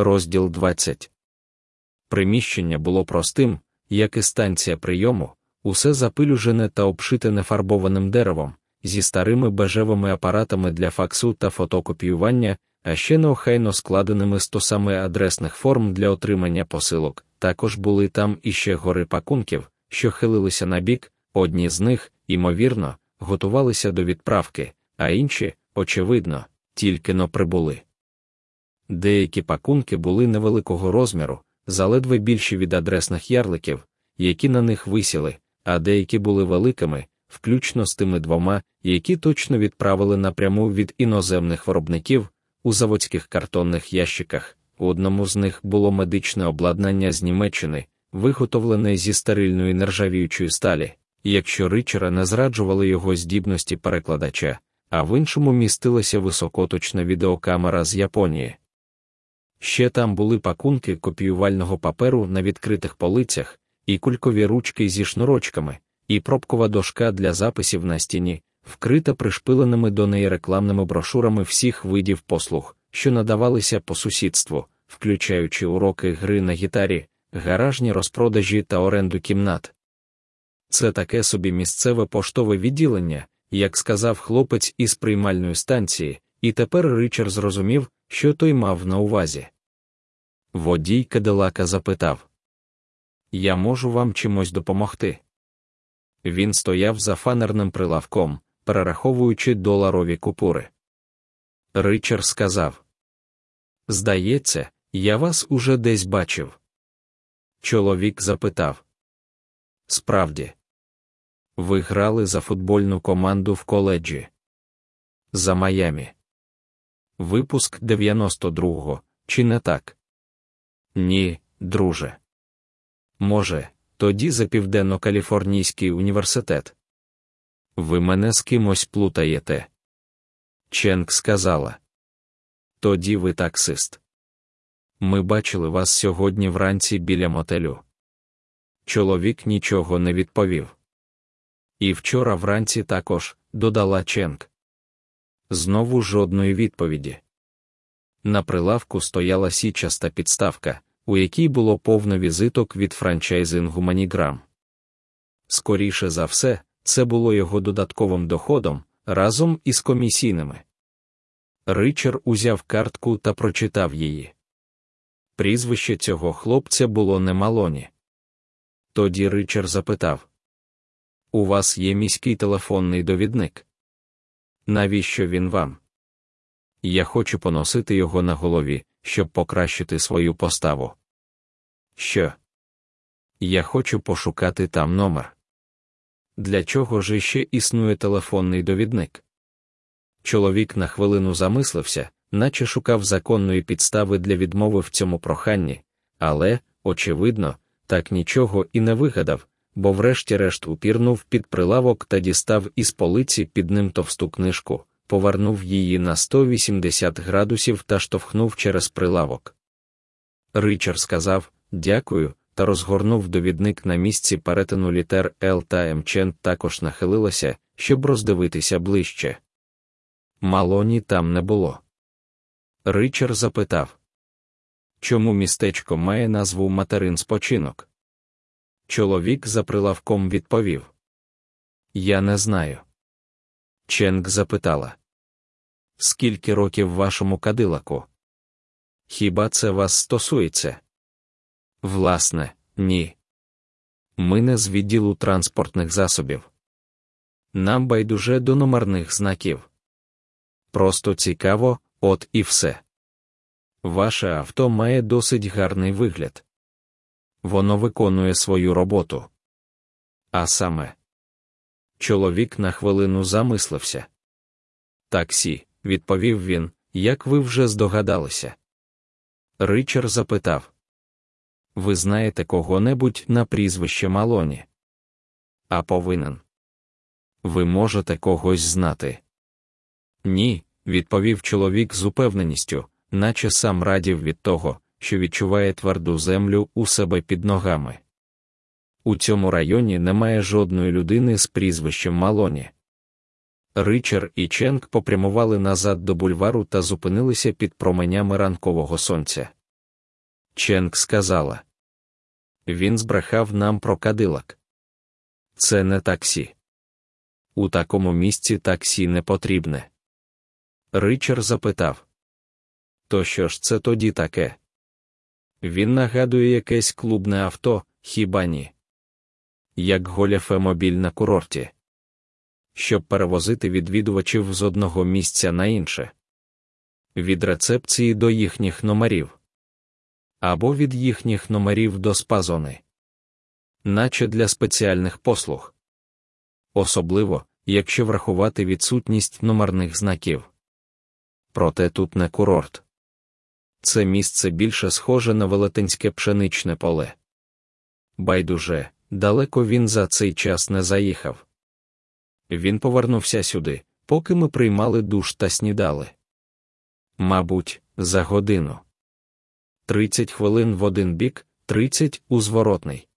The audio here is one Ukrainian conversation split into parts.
Розділ 20 Приміщення було простим, як і станція прийому, усе запилюжене та обшите нефарбованим деревом, зі старими бежевими апаратами для факсу та фотокопіювання, а ще неохайно складеними стосами адресних форм для отримання посилок. Також були там іще гори пакунків, що хилилися на бік, одні з них, ймовірно, готувалися до відправки, а інші, очевидно, тільки но прибули. Деякі пакунки були невеликого розміру, заледве більші від адресних ярликів, які на них висіли, а деякі були великими, включно з тими двома, які точно відправили напряму від іноземних виробників у заводських картонних ящиках. У одному з них було медичне обладнання з Німеччини, виготовлене зі стерильної нержавіючої сталі, якщо Ричера не зраджували його здібності перекладача, а в іншому містилася високоточна відеокамера з Японії. Ще там були пакунки копіювального паперу на відкритих полицях, і кулькові ручки зі шнурочками, і пробкова дошка для записів на стіні, вкрита пришпиленими до неї рекламними брошурами всіх видів послуг, що надавалися по сусідству, включаючи уроки гри на гітарі, гаражні розпродажі та оренду кімнат. Це таке собі місцеве поштове відділення, як сказав хлопець із приймальної станції, і тепер Ричард зрозумів, що той мав на увазі. Водій Кадилака запитав Я можу вам чимось допомогти? Він стояв за фанерним прилавком, перераховуючи доларові купури. Ричард сказав Здається, я вас уже десь бачив. Чоловік запитав Справді, ви грали за футбольну команду в коледжі за Майамі. Випуск 92-го, чи не так? Ні, друже. Може, тоді за Південно-Каліфорнійський університет. Ви мене з кимось плутаєте. Ченк сказала. Тоді ви таксист. Ми бачили вас сьогодні вранці біля мотелю. Чоловік нічого не відповів. І вчора вранці також, додала Ченк. Знову жодної відповіді. На прилавку стояла січаста підставка, у якій було повно візиток від франчайзингу Маніграм. Скоріше за все, це було його додатковим доходом разом із комісійними. Ричард узяв картку та прочитав її. Прізвище цього хлопця було не Малоні. Тоді Ричард запитав: У вас є міський телефонний довідник? Навіщо він вам? Я хочу поносити його на голові, щоб покращити свою поставу. Що? Я хочу пошукати там номер. Для чого ж ще існує телефонний довідник? Чоловік на хвилину замислився, наче шукав законної підстави для відмови в цьому проханні, але, очевидно, так нічого і не вигадав, бо врешті-решт упірнув під прилавок та дістав із полиці під ним товсту книжку, повернув її на 180 градусів та штовхнув через прилавок. Ричард сказав дякую, та розгорнув довідник на місці перетину літер Л та М. Чен також нахилилася, щоб роздивитися ближче. Малоні там не було. Ричард запитав Чому містечко має назву материн спочинок? Чоловік за прилавком відповів Я не знаю. Ченк запитала Скільки років вашому кадилаку? Хіба це вас стосується? Власне, ні. Ми не з відділу транспортних засобів. Нам байдуже до номерних знаків. Просто цікаво, от і все. Ваше авто має досить гарний вигляд. Воно виконує свою роботу. А саме, чоловік на хвилину замислився. Таксі, відповів він, як ви вже здогадалися. Ричард запитав ви знаєте кого-небудь на прізвище Малоні? А повинен. Ви можете когось знати? Ні, відповів чоловік з упевненістю, наче сам радів від того, що відчуває тверду землю у себе під ногами. У цьому районі немає жодної людини з прізвищем Малоні. Ричард і Ченк попрямували назад до бульвару та зупинилися під променями ранкового сонця. Ченк сказала. Він збрехав нам про кадилак. Це не таксі. У такому місці таксі не потрібне. Ричард запитав. То що ж це тоді таке? Він нагадує якесь клубне авто, хіба ні? Як голяфемобіль на курорті, щоб перевозити відвідувачів з одного місця на інше, від рецепції до їхніх номерів, або від їхніх номерів до спазони, наче для спеціальних послуг, особливо якщо врахувати відсутність номерних знаків. Проте тут не курорт. Це місце більше схоже на велетенське пшеничне поле. Байдуже, далеко він за цей час не заїхав. Він повернувся сюди, поки ми приймали душ та снідали. Мабуть, за годину. Тридцять хвилин в один бік, тридцять у зворотний.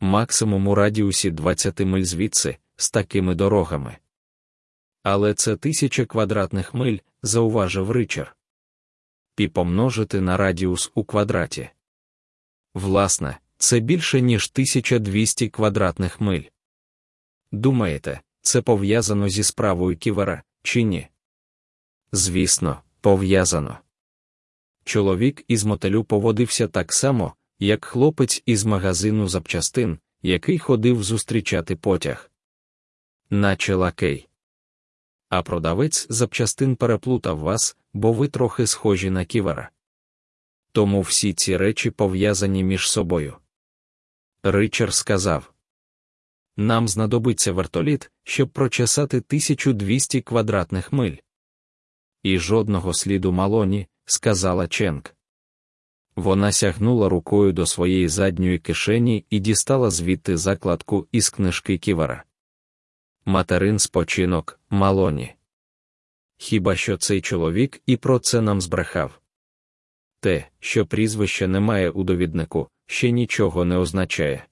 Максимум у радіусі 20 миль звідси, з такими дорогами. Але це тисяча квадратних миль, зауважив Ричард. Пі помножити на радіус у квадраті. Власне, це більше ніж 1200 квадратних миль. Думаєте, це пов'язано зі справою ківера, чи ні? Звісно, пов'язано. Чоловік із мотелю поводився так само, як хлопець із магазину запчастин, який ходив зустрічати потяг. Наче лакей. А продавець запчастин переплутав вас, бо ви трохи схожі на ківера. Тому всі ці речі пов'язані між собою. Ричард сказав Нам знадобиться вертоліт, щоб прочесати 1200 квадратних миль. І жодного сліду малоні, сказала Ченк. Вона сягнула рукою до своєї задньої кишені і дістала звідти закладку із книжки ківера. Материн спочинок, малоні. Хіба що цей чоловік і про це нам збрехав? Те, що прізвище немає у довіднику, ще нічого не означає.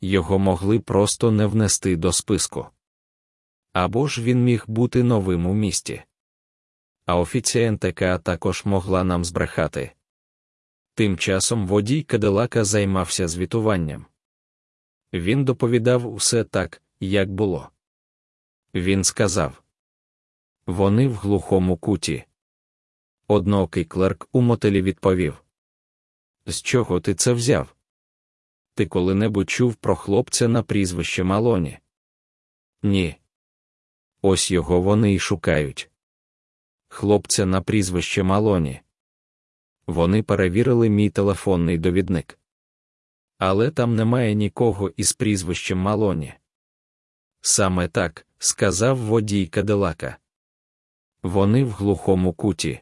Його могли просто не внести до списку. Або ж він міг бути новим у місті. А офіцієнтка також могла нам збрехати. Тим часом водій Кадилака займався звітуванням. Він доповідав усе так, як було. Він сказав Вони в глухому куті. Одноокий клерк у мотелі відповів З чого ти це взяв? Ти коли-небудь чув про хлопця на прізвище Малоні? Ні. Ось його вони й шукають. Хлопця на прізвище Малоні. Вони перевірили мій телефонний довідник. Але там немає нікого із прізвищем Малоні. Саме так, сказав водій Кадилака. Вони в глухому куті.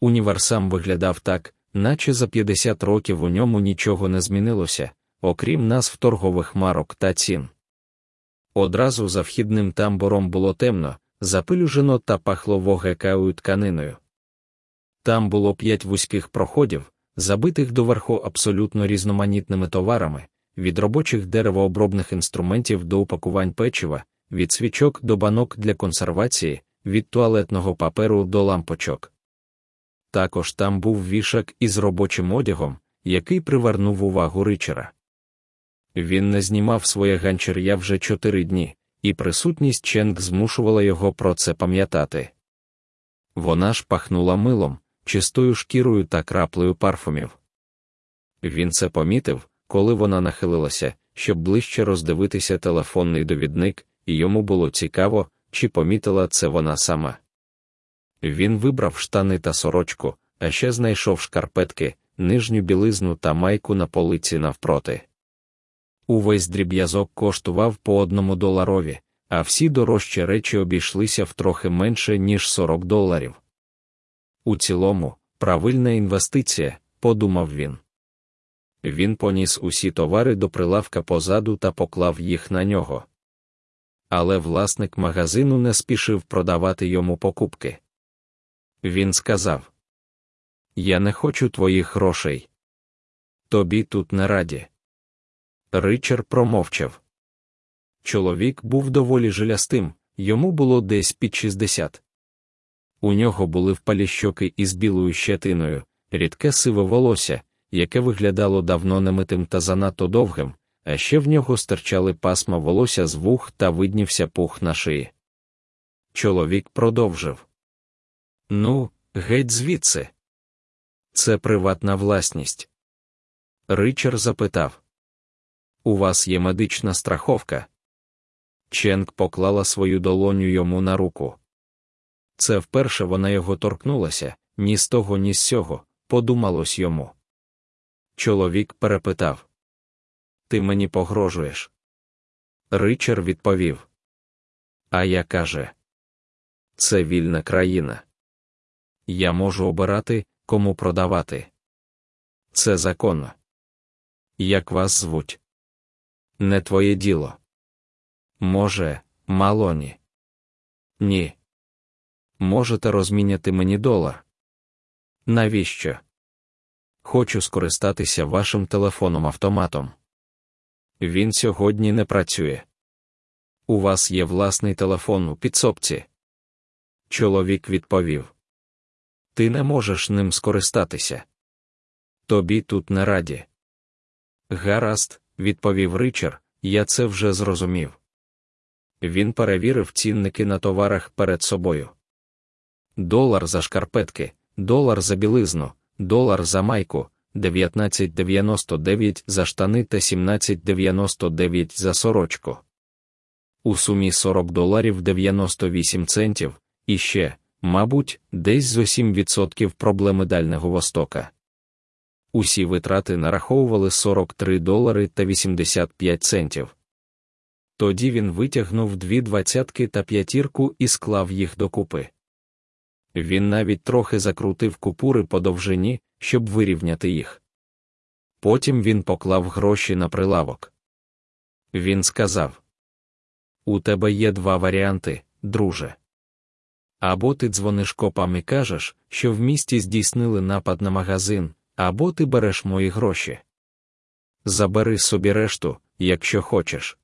Універсам виглядав так, наче за 50 років у ньому нічого не змінилося, окрім назв торгових марок та цін. Одразу за вхідним тамбором було темно, запилюжено та пахло вогекаою тканиною. Там було п'ять вузьких проходів, забитих доверху абсолютно різноманітними товарами, від робочих деревообробних інструментів до упакувань печива, від свічок до банок для консервації, від туалетного паперу до лампочок. Також там був вішак із робочим одягом, який привернув увагу ричера. Він не знімав своє ганчір'я вже чотири дні, і присутність Ченк змушувала його про це пам'ятати. Вона ж пахнула милом, чистою шкірою та краплею парфумів. Він це помітив, коли вона нахилилася, щоб ближче роздивитися телефонний довідник, і йому було цікаво, чи помітила це вона сама. Він вибрав штани та сорочку, а ще знайшов шкарпетки, нижню білизну та майку на полиці навпроти. Увесь дріб'язок коштував по одному доларові, а всі дорожчі речі обійшлися в трохи менше, ніж 40 доларів. У цілому, правильна інвестиція, подумав він. Він поніс усі товари до прилавка позаду та поклав їх на нього. Але власник магазину не спішив продавати йому покупки. Він сказав: Я не хочу твоїх грошей. Тобі тут не раді. Ричард промовчав. Чоловік був доволі жилястим, йому було десь під 60. У нього були впалі щоки із білою щетиною, рідке сиве волосся, яке виглядало давно немитим та занадто довгим, а ще в нього стирчали пасма волосся з вух та виднівся пух на шиї. Чоловік продовжив Ну, геть звідси. Це приватна власність. Ричард запитав У вас є медична страховка? Ченк поклала свою долоню йому на руку. Це вперше вона його торкнулася, ні з того, ні з сього, подумалось йому. Чоловік перепитав Ти мені погрожуєш? Ричард відповів. А я каже, це вільна країна. Я можу обирати, кому продавати. Це законно. Як вас звуть? Не твоє діло. Може, малоні. Ні. Можете розміняти мені долар. Навіщо? Хочу скористатися вашим телефоном автоматом. Він сьогодні не працює. У вас є власний телефон у підсобці. Чоловік відповів: Ти не можеш ним скористатися. Тобі тут не раді. Гаразд, відповів Ричард, я це вже зрозумів. Він перевірив цінники на товарах перед собою. Долар за шкарпетки, долар за білизну, долар за майку, 19,99 за штани та 17,99 за сорочку. У сумі 40 доларів 98 центів, і ще, мабуть, десь зо 7% проблеми Дальнього Востока. Усі витрати нараховували 43 долари та 85 центів. Тоді він витягнув дві двадцятки та п'ятірку і склав їх докупи. Він навіть трохи закрутив купури по довжині, щоб вирівняти їх. Потім він поклав гроші на прилавок. Він сказав: У тебе є два варіанти, друже. Або ти дзвониш копам і кажеш, що в місті здійснили напад на магазин, або ти береш мої гроші. Забери собі решту, якщо хочеш.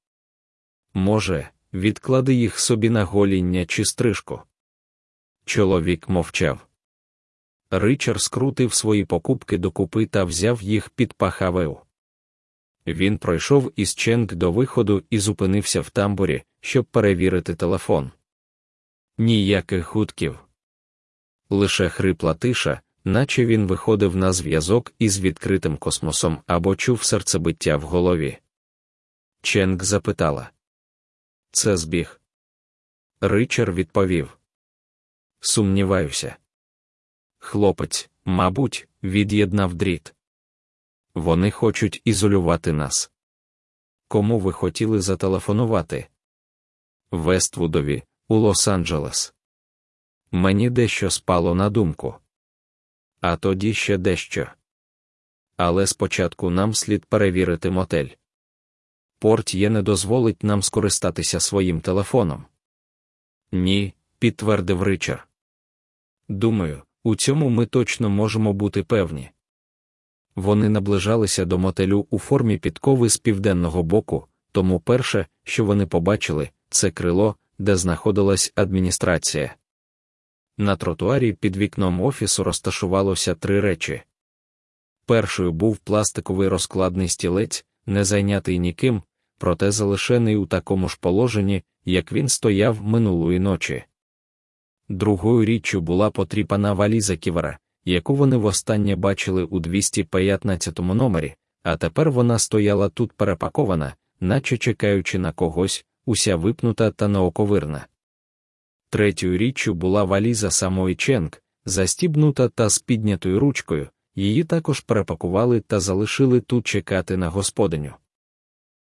Може, відклади їх собі на гоління чи стрижку. Чоловік мовчав. Ричард скрутив свої покупки докупи та взяв їх під пахавеу. Він пройшов із Ченк до виходу і зупинився в тамбурі, щоб перевірити телефон. Ніяких гудків. Лише хрипла тиша, наче він виходив на зв'язок із відкритим космосом або чув серцебиття в голові. Ченк запитала. Це збіг. Ричард відповів. Сумніваюся. Хлопець, мабуть, від'єднав дріт. Вони хочуть ізолювати нас. Кому ви хотіли зателефонувати? Вествудові, у Лос-Анджелес. Мені дещо спало на думку. А тоді ще дещо. Але спочатку нам слід перевірити мотель. Портє не дозволить нам скористатися своїм телефоном. Ні, підтвердив Ричард. Думаю, у цьому ми точно можемо бути певні. Вони наближалися до мотелю у формі підкови з південного боку, тому перше, що вони побачили, це крило, де знаходилась адміністрація. На тротуарі під вікном офісу розташувалося три речі. Першою був пластиковий розкладний стілець, не зайнятий ніким, проте залишений у такому ж положенні, як він стояв минулої ночі. Другою річчю була потріпана валіза ківера, яку вони востаннє бачили у 215 номері, а тепер вона стояла тут перепакована, наче чекаючи на когось, уся випнута та неоковирна. Третьою річчю була валіза самої Ченк, застібнута та з піднятою ручкою, її також перепакували та залишили тут чекати на господиню.